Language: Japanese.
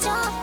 情